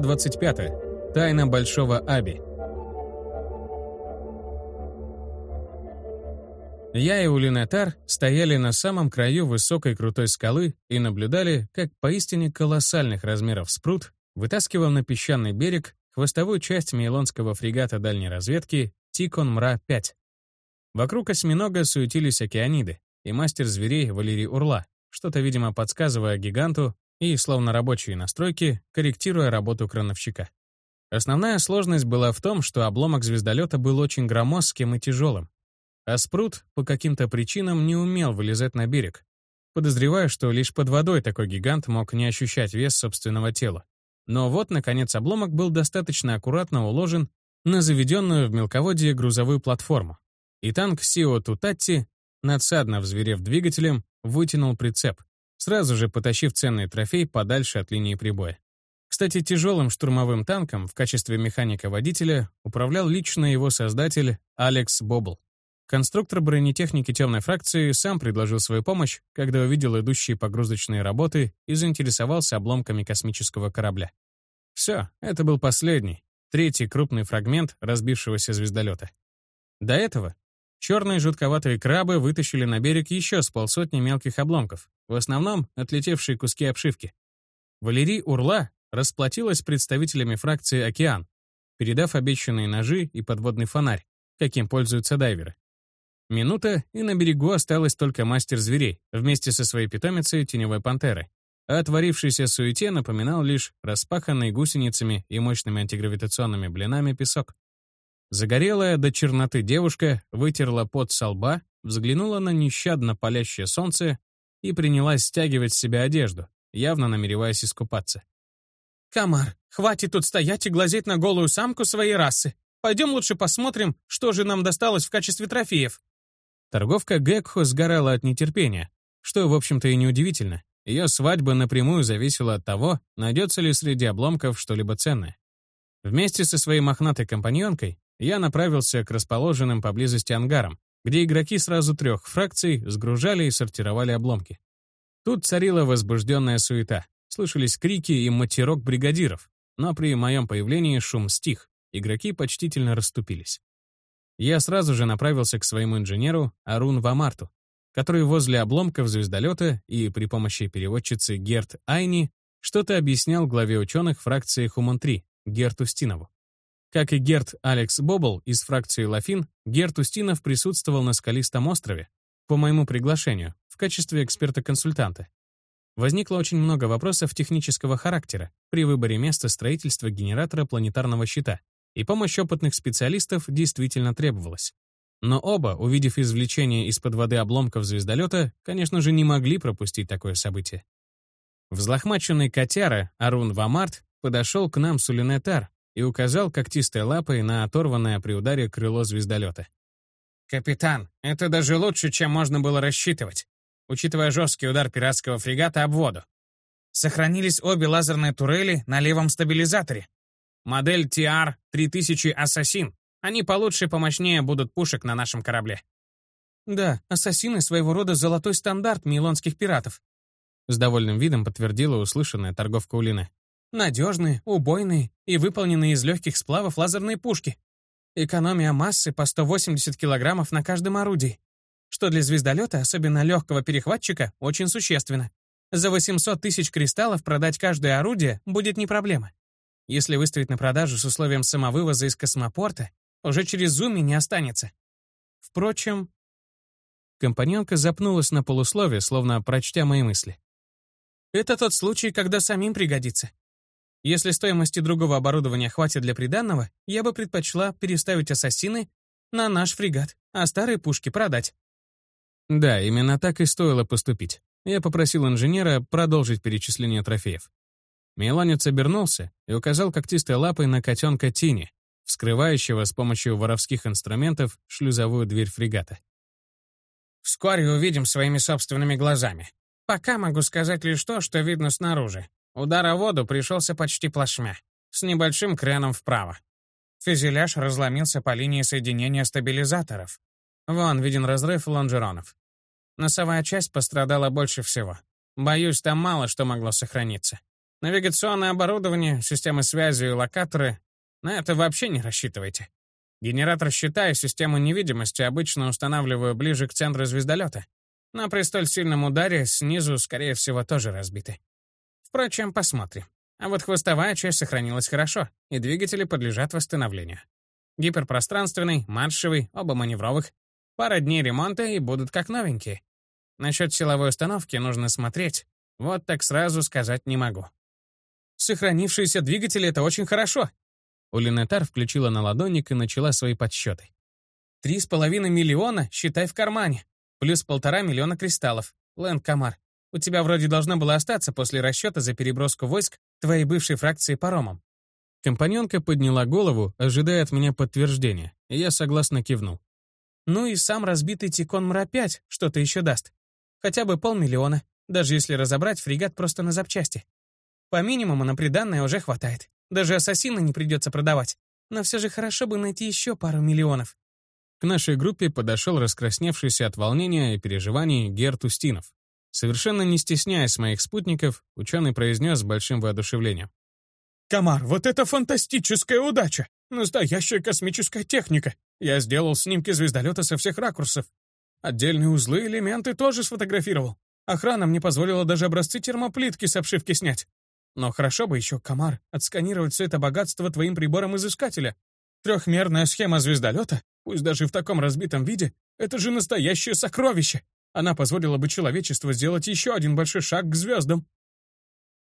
Глава 25. Тайна Большого Аби. Я и Улинетар стояли на самом краю высокой крутой скалы и наблюдали, как поистине колоссальных размеров спрут вытаскивал на песчаный берег хвостовую часть мейлонского фрегата дальней разведки Тикон Мра-5. Вокруг осьминога суетились океаниды и мастер зверей Валерий Урла, что-то, видимо, подсказывая гиганту и, словно рабочие настройки, корректируя работу крановщика. Основная сложность была в том, что обломок звездолета был очень громоздким и тяжелым, а спрут по каким-то причинам не умел вылезать на берег. Подозреваю, что лишь под водой такой гигант мог не ощущать вес собственного тела. Но вот, наконец, обломок был достаточно аккуратно уложен на заведенную в мелководье грузовую платформу. И танк Сио Тутатти, надсадно взверев двигателем, вытянул прицеп, сразу же потащив ценный трофей подальше от линии прибоя. Кстати, тяжелым штурмовым танком в качестве механика-водителя управлял лично его создатель Алекс Бобл. Конструктор бронетехники темной фракции сам предложил свою помощь, когда увидел идущие погрузочные работы и заинтересовался обломками космического корабля. Все, это был последний, третий крупный фрагмент разбившегося звездолета. До этого черные жутковатые крабы вытащили на берег еще с полсотни мелких обломков, в основном отлетевшие куски обшивки. Валерий Урла расплатилась представителями фракции «Океан», передав обещанные ножи и подводный фонарь, каким пользуются дайверы. Минута, и на берегу осталась только мастер зверей вместе со своей питомицей теневой пантеры. А отворившийся суете напоминал лишь распаханный гусеницами и мощными антигравитационными блинами песок. Загорелая до черноты девушка вытерла пот со лба, взглянула на нещадно палящее солнце и принялась стягивать с себя одежду, явно намереваясь искупаться. «Камар, хватит тут стоять и глазеть на голую самку своей расы. Пойдем лучше посмотрим, что же нам досталось в качестве трофеев». Торговка Гекхо сгорала от нетерпения, что, в общем-то, и неудивительно. Ее свадьба напрямую зависела от того, найдется ли среди обломков что-либо ценное. Вместе со своей мохнатой компаньонкой я направился к расположенным поблизости ангарам, где игроки сразу трех фракций сгружали и сортировали обломки. Тут царила возбужденная суета, слышались крики и матерок бригадиров, но при моем появлении шум стих, игроки почтительно расступились. Я сразу же направился к своему инженеру Арун Вамарту, который возле обломков звездолета и при помощи переводчицы Герт Айни что-то объяснял главе ученых фракции Хуман-3, Герту Стинову. Как и Герт Алекс Бобл из фракции Лафин, Герт Устинов присутствовал на Скалистом острове по моему приглашению в качестве эксперта-консультанта. Возникло очень много вопросов технического характера при выборе места строительства генератора планетарного щита, и помощь опытных специалистов действительно требовалась. Но оба, увидев извлечение из-под воды обломков звездолета, конечно же, не могли пропустить такое событие. Взлохмаченный котяра Арун Вамарт подошел к нам с Улинетар и указал когтистой лапой на оторванное при ударе крыло звездолета. «Капитан, это даже лучше, чем можно было рассчитывать, учитывая жесткий удар пиратского фрегата об воду. Сохранились обе лазерные турели на левом стабилизаторе, Модель TR-3000 Ассасин. Они получше и помощнее будут пушек на нашем корабле. Да, ассасины своего рода золотой стандарт мейлонских пиратов. С довольным видом подтвердила услышанная торговка Улины. Надежные, убойные и выполненные из легких сплавов лазерные пушки. Экономия массы по 180 килограммов на каждом орудии, что для звездолета, особенно легкого перехватчика, очень существенно. За 800 тысяч кристаллов продать каждое орудие будет не проблема. Если выставить на продажу с условием самовывоза из космопорта, уже через зуми не останется. Впрочем... Компаньонка запнулась на полуслове, словно прочтя мои мысли. Это тот случай, когда самим пригодится. Если стоимости другого оборудования хватит для приданного, я бы предпочла переставить ассасины на наш фрегат, а старые пушки продать. Да, именно так и стоило поступить. Я попросил инженера продолжить перечисление трофеев. Меланец обернулся и указал когтистой лапой на котенка Тини, вскрывающего с помощью воровских инструментов шлюзовую дверь фрегата. «Вскоре увидим своими собственными глазами. Пока могу сказать лишь то, что видно снаружи. Удар о воду пришелся почти плашмя, с небольшим креном вправо. Фюзеляж разломился по линии соединения стабилизаторов. Вон виден разрыв лонжеронов. Носовая часть пострадала больше всего. Боюсь, там мало что могло сохраниться. Навигационное оборудование, системы связи и локаторы — на это вообще не рассчитывайте. Генератор щита и систему невидимости обычно устанавливаю ближе к центру звездолета, но при столь сильном ударе снизу, скорее всего, тоже разбиты. Впрочем, посмотрим. А вот хвостовая часть сохранилась хорошо, и двигатели подлежат восстановлению. Гиперпространственный, маршевый, оба маневровых. Пара дней ремонта и будут как новенькие. Насчет силовой установки нужно смотреть. Вот так сразу сказать не могу. Сохранившиеся двигатели — это очень хорошо, Улинетар включила на ладонник и начала свои подсчеты. «Три с половиной миллиона, считай, в кармане. Плюс полтора миллиона кристаллов. Лэнд Камар, у тебя вроде должно было остаться после расчета за переброску войск твоей бывшей фракции паромом». Компаньонка подняла голову, ожидая от меня подтверждения, и я согласно кивнул. «Ну и сам разбитый Тикон Мра-5 что-то еще даст. Хотя бы полмиллиона, даже если разобрать фрегат просто на запчасти. По минимуму на приданное уже хватает. Даже ассасина не придется продавать. Но все же хорошо бы найти еще пару миллионов. К нашей группе подошел раскрасневшийся от волнения и переживаний Герт Устинов. Совершенно не стесняясь моих спутников, ученый произнес с большим воодушевлением. «Комар, вот это фантастическая удача! Настоящая космическая техника! Я сделал снимки звездолета со всех ракурсов. Отдельные узлы и элементы тоже сфотографировал. Охрана мне позволила даже образцы термоплитки с обшивки снять. Но хорошо бы еще, Комар, отсканировать все это богатство твоим прибором изыскателя. Трехмерная схема звездолета, пусть даже в таком разбитом виде, это же настоящее сокровище. Она позволила бы человечеству сделать еще один большой шаг к звездам.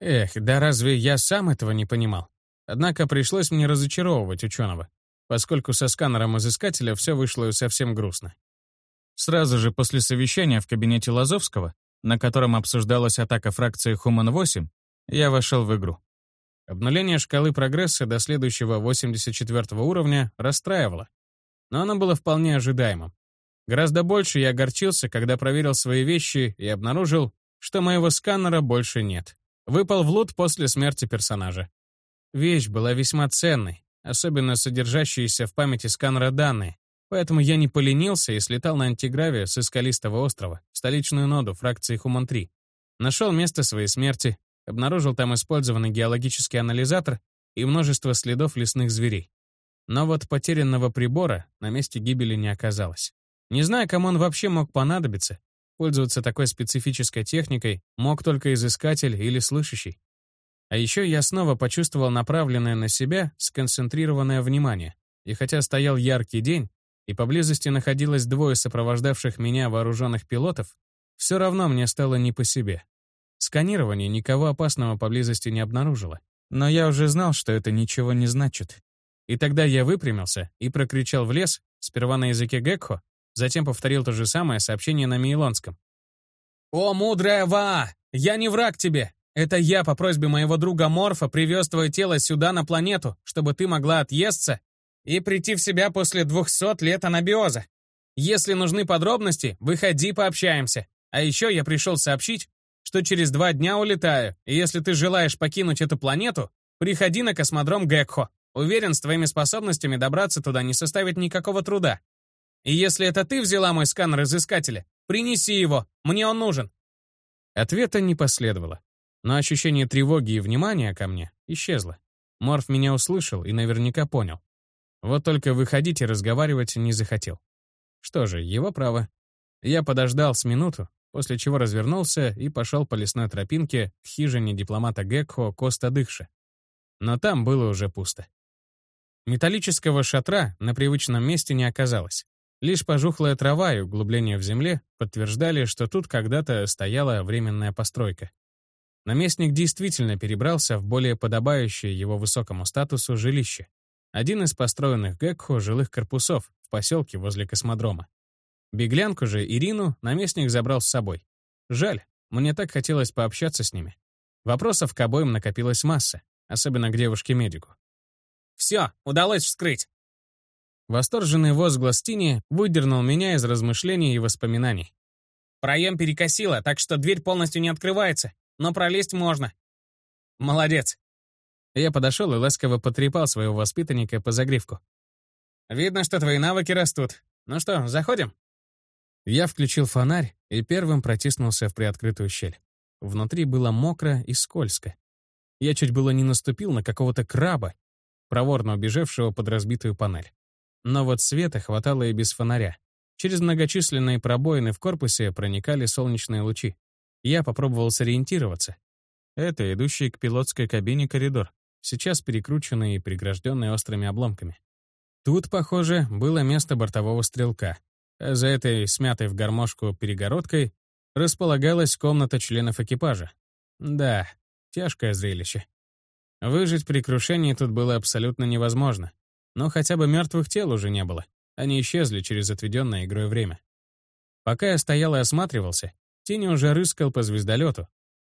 Эх, да разве я сам этого не понимал? Однако пришлось мне разочаровывать ученого, поскольку со сканером изыскателя все вышло совсем грустно. Сразу же после совещания в кабинете Лазовского, на котором обсуждалась атака фракции Хуман-8, я вошел в игру. Обнуление шкалы прогресса до следующего 84 уровня расстраивало, но оно было вполне ожидаемым. Гораздо больше я огорчился, когда проверил свои вещи и обнаружил, что моего сканера больше нет. Выпал в лут после смерти персонажа. Вещь была весьма ценной, особенно содержащиеся в памяти сканера данные, поэтому я не поленился и слетал на антиграве с Искалистого острова, в столичную ноду фракции Хуман-3. Нашел место своей смерти, Обнаружил там использованный геологический анализатор и множество следов лесных зверей. Но вот потерянного прибора на месте гибели не оказалось. Не знаю, кому он вообще мог понадобиться. Пользоваться такой специфической техникой мог только изыскатель или слышащий. А еще я снова почувствовал направленное на себя сконцентрированное внимание. И хотя стоял яркий день, и поблизости находилось двое сопровождавших меня вооруженных пилотов, все равно мне стало не по себе. Сканирование никого опасного поблизости не обнаружило. Но я уже знал, что это ничего не значит. И тогда я выпрямился и прокричал в лес, сперва на языке Гекхо, затем повторил то же самое сообщение на Мейлонском. «О, мудрая Ва! Я не враг тебе! Это я по просьбе моего друга Морфа привез твое тело сюда, на планету, чтобы ты могла отъесться и прийти в себя после двухсот лет анабиоза. Если нужны подробности, выходи, пообщаемся. А еще я пришел сообщить, что через два дня улетаю, и если ты желаешь покинуть эту планету, приходи на космодром Гекхо. Уверен, с твоими способностями добраться туда не составит никакого труда. И если это ты взяла мой сканер изыскателя, принеси его, мне он нужен». Ответа не последовало, но ощущение тревоги и внимания ко мне исчезло. Морф меня услышал и наверняка понял. Вот только выходить и разговаривать не захотел. Что же, его право. Я подождал с минуту, после чего развернулся и пошел по лесной тропинке к хижине дипломата Гекхо Коста Дыхша. Но там было уже пусто. Металлического шатра на привычном месте не оказалось. Лишь пожухлая трава и углубление в земле подтверждали, что тут когда-то стояла временная постройка. Наместник действительно перебрался в более подобающее его высокому статусу жилище. Один из построенных Гекхо жилых корпусов в поселке возле космодрома. Беглянку же, Ирину, наместник забрал с собой. Жаль, мне так хотелось пообщаться с ними. Вопросов к обоим накопилась масса, особенно к девушке-медику. «Все, удалось вскрыть!» Восторженный возглас Тини выдернул меня из размышлений и воспоминаний. «Проем перекосило, так что дверь полностью не открывается, но пролезть можно. Молодец!» Я подошел и ласково потрепал своего воспитанника по загривку. «Видно, что твои навыки растут. Ну что, заходим?» Я включил фонарь и первым протиснулся в приоткрытую щель. Внутри было мокро и скользко. Я чуть было не наступил на какого-то краба, проворно убежавшего под разбитую панель. Но вот света хватало и без фонаря. Через многочисленные пробоины в корпусе проникали солнечные лучи. Я попробовал сориентироваться. Это идущий к пилотской кабине коридор, сейчас перекрученный и прегражденный острыми обломками. Тут, похоже, было место бортового стрелка. А за этой смятой в гармошку перегородкой располагалась комната членов экипажа. Да, тяжкое зрелище. Выжить при крушении тут было абсолютно невозможно. Но хотя бы мертвых тел уже не было. Они исчезли через отведенное игрой время. Пока я стоял и осматривался, Тини уже рыскал по звездолету,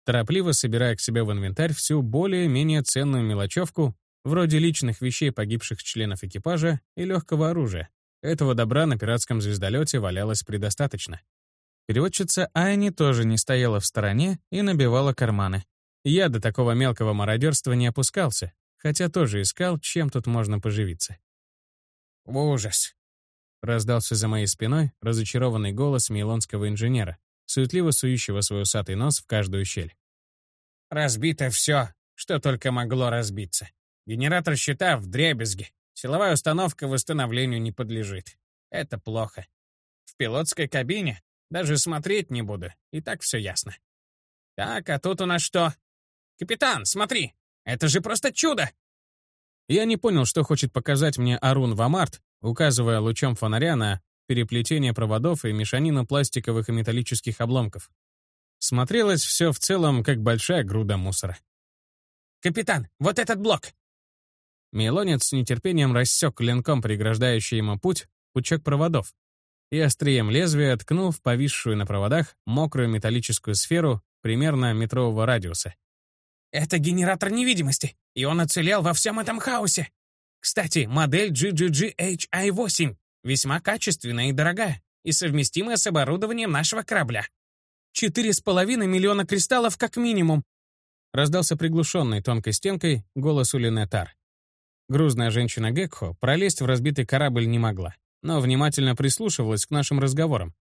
торопливо собирая к себе в инвентарь всю более-менее ценную мелочевку, вроде личных вещей погибших членов экипажа и легкого оружия. Этого добра на пиратском звездолете валялось предостаточно. Переводчица Айни тоже не стояла в стороне и набивала карманы. Я до такого мелкого мародерства не опускался, хотя тоже искал, чем тут можно поживиться. «Ужас!» — раздался за моей спиной разочарованный голос мейлонского инженера, суетливо сующего свой усатый нос в каждую щель. «Разбито все, что только могло разбиться. Генератор щита в дребезге. Силовая установка восстановлению не подлежит. Это плохо. В пилотской кабине даже смотреть не буду, и так все ясно. Так, а тут у нас что? Капитан, смотри! Это же просто чудо! Я не понял, что хочет показать мне Арун Вамарт, указывая лучом фонаря на переплетение проводов и мешанину пластиковых и металлических обломков. Смотрелось все в целом, как большая груда мусора. «Капитан, вот этот блок! Мелонец с нетерпением рассек клинком преграждающий ему путь пучок проводов и острием лезвия ткнул повисшую на проводах мокрую металлическую сферу примерно метрового радиуса. «Это генератор невидимости, и он оцелел во всем этом хаосе. Кстати, модель GGG-HI-8 весьма качественная и дорогая, и совместимая с оборудованием нашего корабля. Четыре с половиной миллиона кристаллов как минимум!» Раздался приглушенный тонкой стенкой голос Улинетар. Грузная женщина Гекхо пролезть в разбитый корабль не могла, но внимательно прислушивалась к нашим разговорам.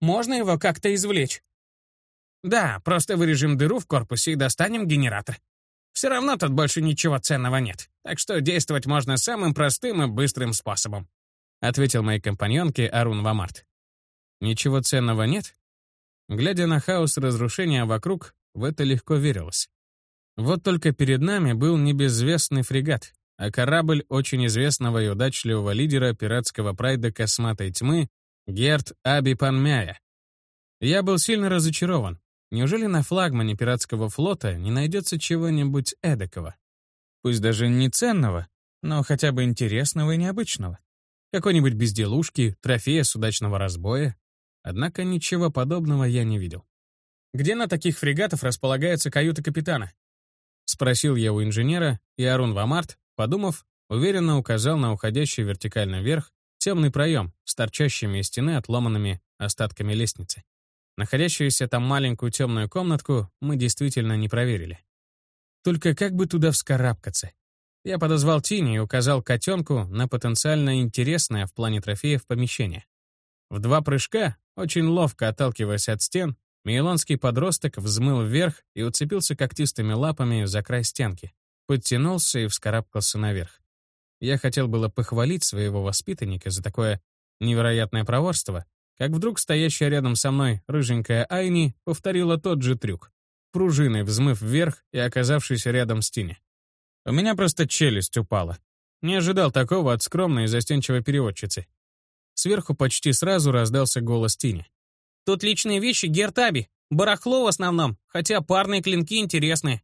«Можно его как-то извлечь?» «Да, просто вырежем дыру в корпусе и достанем генератор. Все равно тут больше ничего ценного нет, так что действовать можно самым простым и быстрым способом», ответил моей компаньонке Арун Вамарт. «Ничего ценного нет?» Глядя на хаос разрушения вокруг, в это легко верилось. Вот только перед нами был небезвестный фрегат, а корабль очень известного и удачливого лидера пиратского прайда косматой тьмы Герт Аби Панмяя. Я был сильно разочарован. Неужели на флагмане пиратского флота не найдется чего-нибудь эдакого? Пусть даже не ценного, но хотя бы интересного и необычного. Какой-нибудь безделушки, трофея с удачного разбоя. Однако ничего подобного я не видел. «Где на таких фрегатов располагается каюта капитана?» — спросил я у инженера, и Арун Вамарт Подумав, уверенно указал на уходящий вертикально вверх темный проем с торчащими из стены отломанными остатками лестницы. Находящуюся там маленькую темную комнатку мы действительно не проверили. Только как бы туда вскарабкаться? Я подозвал Тини и указал котенку на потенциально интересное в плане трофеев помещение. В два прыжка, очень ловко отталкиваясь от стен, мейлонский подросток взмыл вверх и уцепился когтистыми лапами за край стенки подтянулся и вскарабкался наверх. Я хотел было похвалить своего воспитанника за такое невероятное проворство, как вдруг стоящая рядом со мной рыженькая Айни повторила тот же трюк, пружиной взмыв вверх и оказавшись рядом с Тини. У меня просто челюсть упала. Не ожидал такого от скромной и застенчивой переводчицы. Сверху почти сразу раздался голос Тини. «Тут личные вещи Гертаби, барахло в основном, хотя парные клинки интересные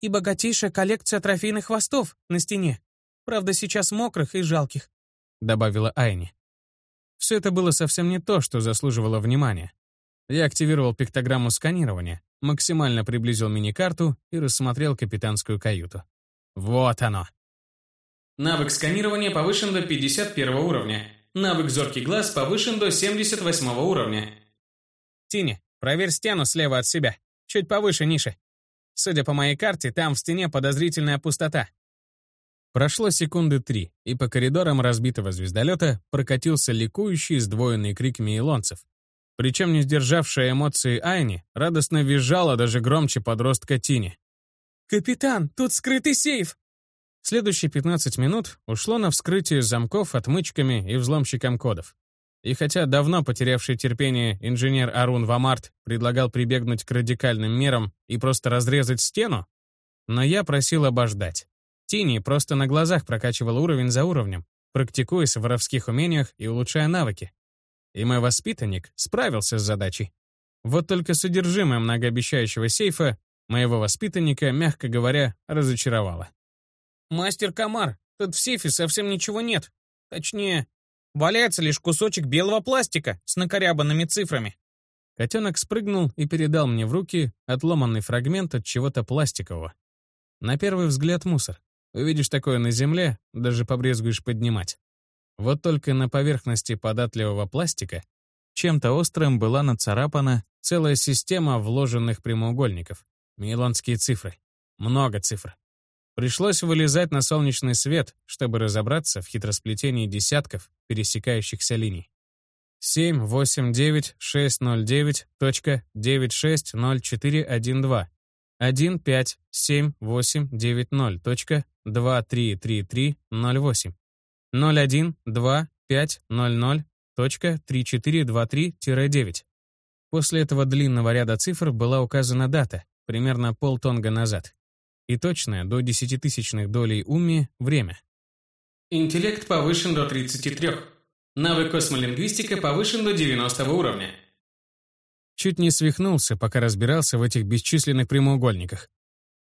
и богатейшая коллекция трофейных хвостов на стене. Правда, сейчас мокрых и жалких», — добавила Айни. Все это было совсем не то, что заслуживало внимания. Я активировал пиктограмму сканирования, максимально приблизил мини-карту и рассмотрел капитанскую каюту. Вот оно. Навык сканирования повышен до 51 уровня. Навык зоркий глаз повышен до 78 уровня. Тини, проверь стену слева от себя. Чуть повыше ниши. Судя по моей карте, там в стене подозрительная пустота. Прошло секунды три, и по коридорам разбитого звездолета прокатился ликующий сдвоенный крик мейлонцев. Причем не сдержавшая эмоции Айни радостно визжала даже громче подростка Тини. «Капитан, тут скрытый сейф!» Следующие 15 минут ушло на вскрытие замков отмычками и взломщиком кодов. И хотя давно потерявший терпение инженер Арун Вамарт предлагал прибегнуть к радикальным мерам и просто разрезать стену, но я просил обождать. Тини просто на глазах прокачивал уровень за уровнем, практикуясь в воровских умениях и улучшая навыки. И мой воспитанник справился с задачей. Вот только содержимое многообещающего сейфа моего воспитанника, мягко говоря, разочаровало. «Мастер Комар, тут в сейфе совсем ничего нет. Точнее, Валяется лишь кусочек белого пластика с накорябанными цифрами. Котенок спрыгнул и передал мне в руки отломанный фрагмент от чего-то пластикового. На первый взгляд мусор. Увидишь такое на земле, даже побрезгуешь поднимать. Вот только на поверхности податливого пластика чем-то острым была нацарапана целая система вложенных прямоугольников. Мейлонские цифры. Много цифр. Пришлось вылезать на солнечный свет, чтобы разобраться в хитросплетении десятков пересекающихся линий. 7.8.9.609.960412 15789.233308 012500.3423-9. После этого длинного ряда цифр была указана дата, примерно полтонга назад и точное до десятитысячных долей уми время. Интеллект повышен до 33. Навык космолингвистика повышен до 90 уровня. Чуть не свихнулся, пока разбирался в этих бесчисленных прямоугольниках.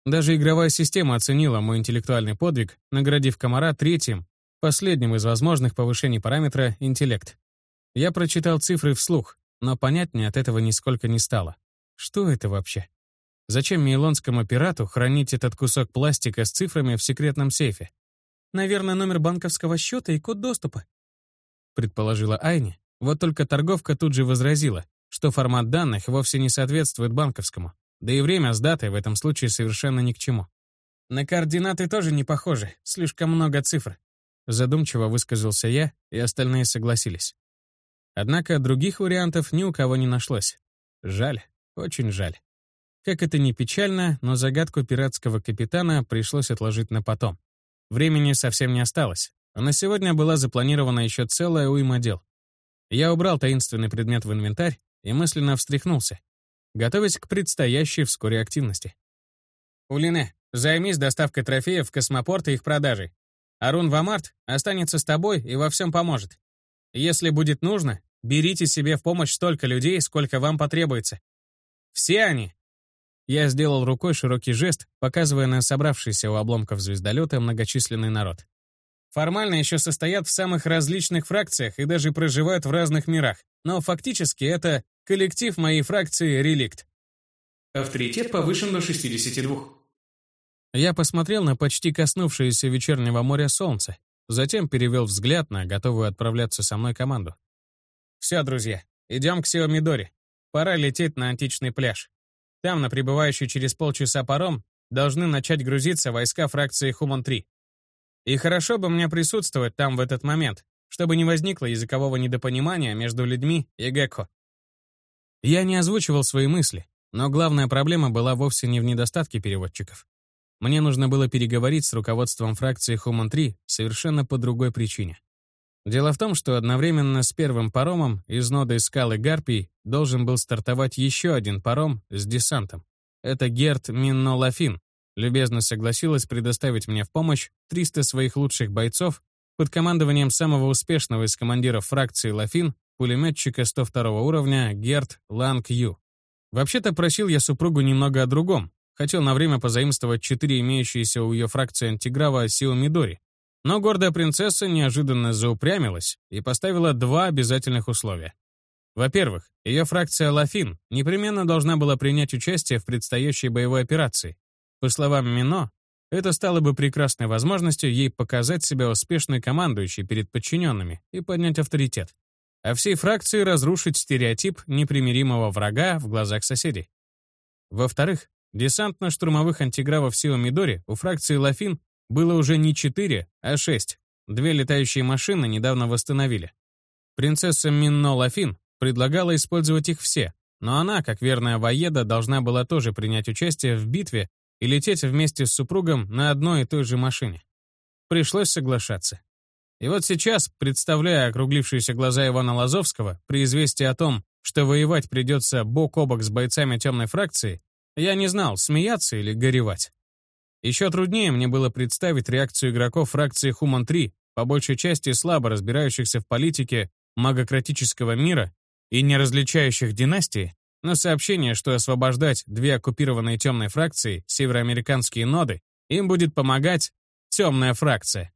Даже игровая система оценила мой интеллектуальный подвиг, наградив комара третьим, последним из возможных повышений параметра интеллект. Я прочитал цифры вслух, но понятнее от этого нисколько не стало. Что это вообще? Зачем мейлонскому пирату хранить этот кусок пластика с цифрами в секретном сейфе? Наверное, номер банковского счета и код доступа. Предположила Айни. Вот только торговка тут же возразила, что формат данных вовсе не соответствует банковскому. Да и время с датой в этом случае совершенно ни к чему. На координаты тоже не похожи, слишком много цифр. Задумчиво высказался я, и остальные согласились. Однако других вариантов ни у кого не нашлось. Жаль, очень жаль. Как это ни печально, но загадку пиратского капитана пришлось отложить на потом. Времени совсем не осталось, а на сегодня была запланирована еще целая уйма дел. Я убрал таинственный предмет в инвентарь и мысленно встряхнулся, готовясь к предстоящей вскоре активности. «Улине, займись доставкой трофеев в космопорт и их продажей. Арун Вамарт останется с тобой и во всем поможет. Если будет нужно, берите себе в помощь столько людей, сколько вам потребуется. Все они я сделал рукой широкий жест, показывая на собравшийся у обломков звездолета многочисленный народ. Формально еще состоят в самых различных фракциях и даже проживают в разных мирах, но фактически это коллектив моей фракции «Реликт». Авторитет повышен до 62. Я посмотрел на почти коснувшееся вечернего моря солнце, затем перевел взгляд на готовую отправляться со мной команду. «Все, друзья, идем к Сиомидоре. Пора лететь на античный пляж. Там, на прибывающий через полчаса паром, должны начать грузиться войска фракции Хуман-3. И хорошо бы мне присутствовать там в этот момент, чтобы не возникло языкового недопонимания между людьми и Гекко. Я не озвучивал свои мысли, но главная проблема была вовсе не в недостатке переводчиков. Мне нужно было переговорить с руководством фракции Хуман-3 совершенно по другой причине. Дело в том, что одновременно с первым паромом из ноды скалы Гарпий должен был стартовать еще один паром с десантом. Это Герт Минно Лафин. Любезно согласилась предоставить мне в помощь 300 своих лучших бойцов под командованием самого успешного из командиров фракции Лафин, пулеметчика 102 уровня Герт Ланг Ю. Вообще-то просил я супругу немного о другом. Хотел на время позаимствовать четыре имеющиеся у ее фракции антиграва Сио Мидори, но гордая принцесса неожиданно заупрямилась и поставила два обязательных условия. Во-первых, ее фракция Лафин непременно должна была принять участие в предстоящей боевой операции. По словам Мино, это стало бы прекрасной возможностью ей показать себя успешной командующей перед подчиненными и поднять авторитет. А всей фракции разрушить стереотип непримиримого врага в глазах соседей. Во-вторых, десантно-штурмовых антигравов силы Мидори у фракции Лафин было уже не четыре, а шесть. Две летающие машины недавно восстановили. Принцесса Минно Лафин предлагала использовать их все, но она, как верная воеда, должна была тоже принять участие в битве и лететь вместе с супругом на одной и той же машине. Пришлось соглашаться. И вот сейчас, представляя округлившиеся глаза Ивана Лазовского при известии о том, что воевать придется бок о бок с бойцами темной фракции, я не знал, смеяться или горевать. Еще труднее мне было представить реакцию игроков фракции Хуман-3, по большей части слабо разбирающихся в политике магократического мира и не различающих династии, но сообщение, что освобождать две оккупированные темной фракции, североамериканские ноды, им будет помогать темная фракция.